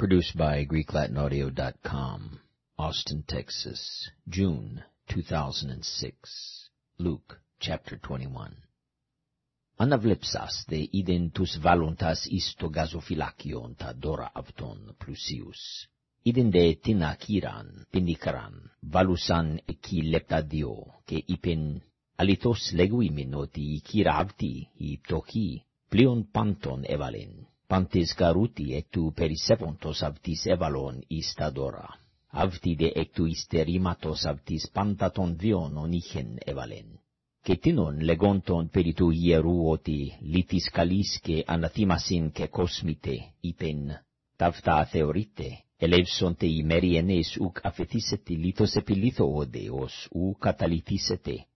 Produced by GreekLatinAudio.com, Austin, Texas, June 2006. Luke chapter 21. Αναβλέψας δε είδεν τους βάλλοντας εις το γαζοφυλάκιον τα δώρα αυτών πλουσίους. Είδεν δε την ακύραν, πενικραν, βάλουσαν εκεί λεπτά δύο, και είπεν, αληθώς λέγω ημιν ότι η κύρα αυτή, η πτωχή, πλέον πάντων έβαλεν, πάντες καρούτι εκ του περισσεύοντος αυτής έβαλον εις τα δώρα. Αυτή δε εκ του ιστερήματος αυτής πάντα των βιών ονείχεν έβαλεν. Και τίνον λεγόντων περί του ιερού ότι λύτης καλής και αναθήμασιν και κοσμήτε, είπεν, ταύτα θεωρείτε, ελεύσονται οι μεριενές ουκ αφαιτήσετε λίθος επιλήθω οδεος ου καταλυτήσετε.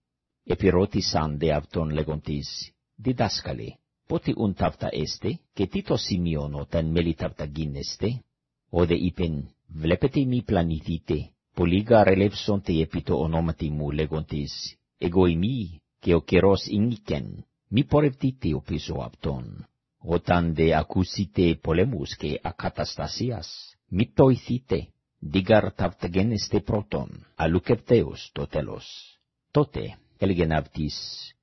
Επιρώτησαν δε αυτόν λέγοντες, διδάσκαλε, πότε ουν ταύτα έστε, και τι το σημείον όταν μέλη ταύτα γίνεστε. Όδε είπεν, βλέπετε μη πλανηθείτε, πολλήγα ρελεύσονται επί το ονόματι μου λέγοντες, εγώ ημί, και ο καιρός ίνικεν, μη πορευτείτε ο πίσω αυτόν. Όταν δε ακούσετε πολέμους και ακαταστασίας, μη πτωηθείτε, δίγαρ ταύτα γένεστε πρώτον, αλλούκευτέως το τέλος. Τότε, έλεγεν αυτής,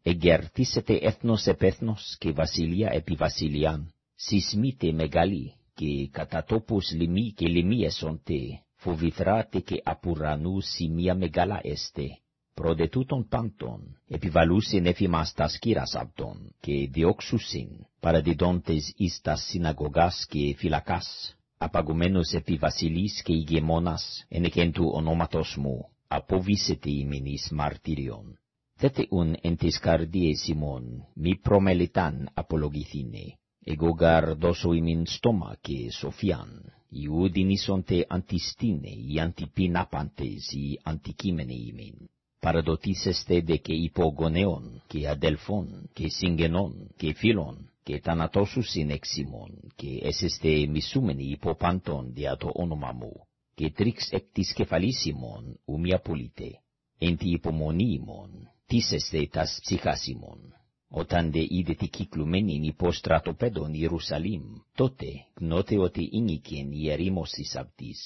εγκερτήσετε έθνος επ' έθνος και βασιλεία επί βασιλιάν, σεισμείτε μεγάλοι, και κατά τόπους λιμί και λιμί εσόντε, φοβηθράτε και απ' ουρανού σημεία μεγάλα έστε. Προδε τούτων πάντων, επιβαλούσιν εφημάς τας κύρας αυτών, και διώξουσιν, παραδιδόντες εις τας συναγωγάς και φυλακάς, απαγουμένος επί βασιλείς και ηγεμόνας, εν του ονόματος μου, αποβήσετε ημιν εις μαρτύριον. Θέτε ουν εν τες καρδιές ημών, μη προμελητάν απολογηθήνε, εγώ γαρ δώσω ημιν στόμα και σοφιάν, Ιούδιν ίσοντε αντιστήνε, οι αντιπινάπαντες, οι αντικείμενοι ημιν. Παραδοτήσεστε δε και υπογονέων, και αδελφών, και συγγενών, και φίλων, και θανατώσουσιν εξ ημών, και έσεστε μισούμενοι υποπάντων δια το όνομα μου, και τρίξ εκ της κεφαλής ημών, ου απολύτε, εν τη υπομονή ημών, τίσεστε τας ψυχάς ημών. Όταν δε είδετε κυκλουμένην υπό στρατοπέδων Ιερουσαλήμ, τότε γνώτε ότι ίνικεν η ερήμωσης αυτής.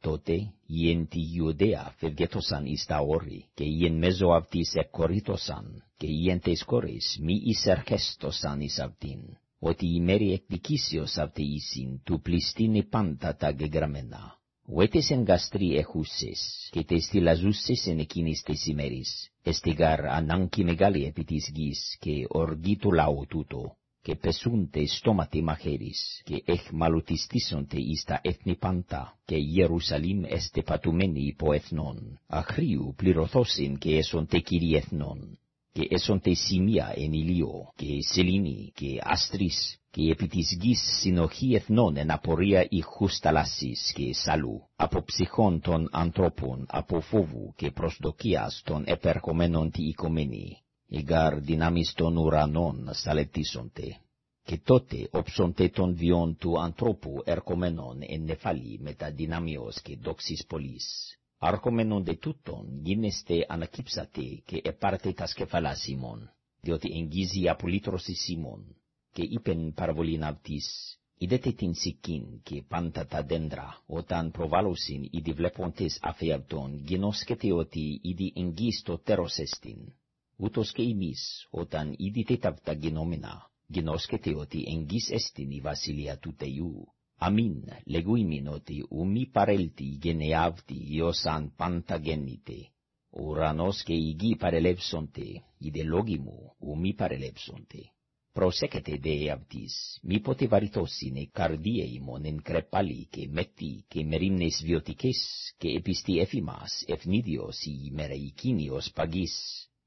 Τότε οι εν τη Ιουδαία φευγέτωσαν εις τα όρη, και οι εν μέσω αυτής εκκορύτωσαν, και οι εν τες κόρες μη εισερχέστωσαν εις αυτήν, ότι η μέρη εκδικήσεως αυτή εισιν του πληστήνε πάντα τα γεγραμμένα. Βέτες εν γαστρί έχουσες, και τες τυλαζούσες εν εκείνης τες ημέρης, εστιγάρ ανάγκη μεγάλη επί της γης, και οργή του λαού τούτο, και πεσούνται στόματι μαχαίρις, και εχμαλωτιστήσονται εις τα έθνη πάντα, και Ιερουσαλήμ εστε πατουμένη υπό εθνών, αχρίου πληρωθώσιν και έσονται κύριοι εθνών, και έσονται σημεία εν ηλίο, και σελήνη, και άστρις, και επί της γης συνοχή εθνών εν απορία ηχούς θαλάσσης και σαλού, από ψυχών των ανθρώπων, από φόβου και προσδοκίας των επερχομένων τη οικομένη, ηγάρ δυνάμεις των ουρανών σαλετήσονται. Και τότε όψονται των βιών του ανθρώπου ερχομένων εν νεφάλι μετα δυνάμιος και δόξης πολλής. Αρχομένων δε τούτον γίνεστε ανακύψατε και επάρτε τα σκεφαλάς ημών, διότι εγγίζει απολύτρωση Σιμών, και είπεν παραβολήν αυτής, είδετε την σικήν και πάντα τα δέντρα, όταν προβάλλωσιν ήδη βλέποντες αφέαυτον, γινώσκεται ότι ήδη εγγύς το τέρος εστιν. Ούτως και εμείς, όταν ήδη τέταρτα γινόμενα, γινώσκεται ότι εγγύς εστιν η βασιλεία του Θεού. Αμήν, λέγω ημίν ότι ουμή παρέλθει γενεάβτη ιωσαν πάντα γέννητε. Ο ουρανός και η γη παρελεύσονται, οι δε λόγοι μου ουμή παρελεύσονται. Προσέκετε δε αυτής, μήποτε βαρυθώσιν καρδία ημών εν κρεπάλι και μέτη και μερίμνες βιωτικές και επιστή εφημάς ευνίδιος ή μεραϊκίνιος παγής,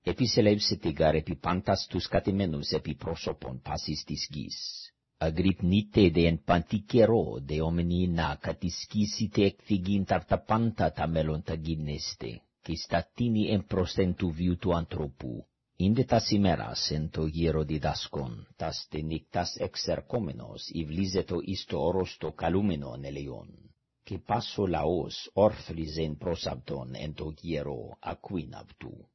επισελεύσετε γαρ επί πάντας τους κατεμένους επί πρόσωπον πάσης της γης. Αγρυπνείτε δε εν παντι καιρό δε ομενή να κατησκήσετε εκφυγήν ταρτα πάντα τα μέλλον τα γίνεστε, και στατίνει εν προσθέν του βίου του ανθρώπου, Ίντε τας ημέρας εν το γύρο διδάσκον, τας τε νύκτας εξερκόμενος, ιβλίζετο εις το όρος το καλούμενον ελεον, και πάσο λαός όρθριζεν προς αυτον εν το γύρο ακουίν αυτού.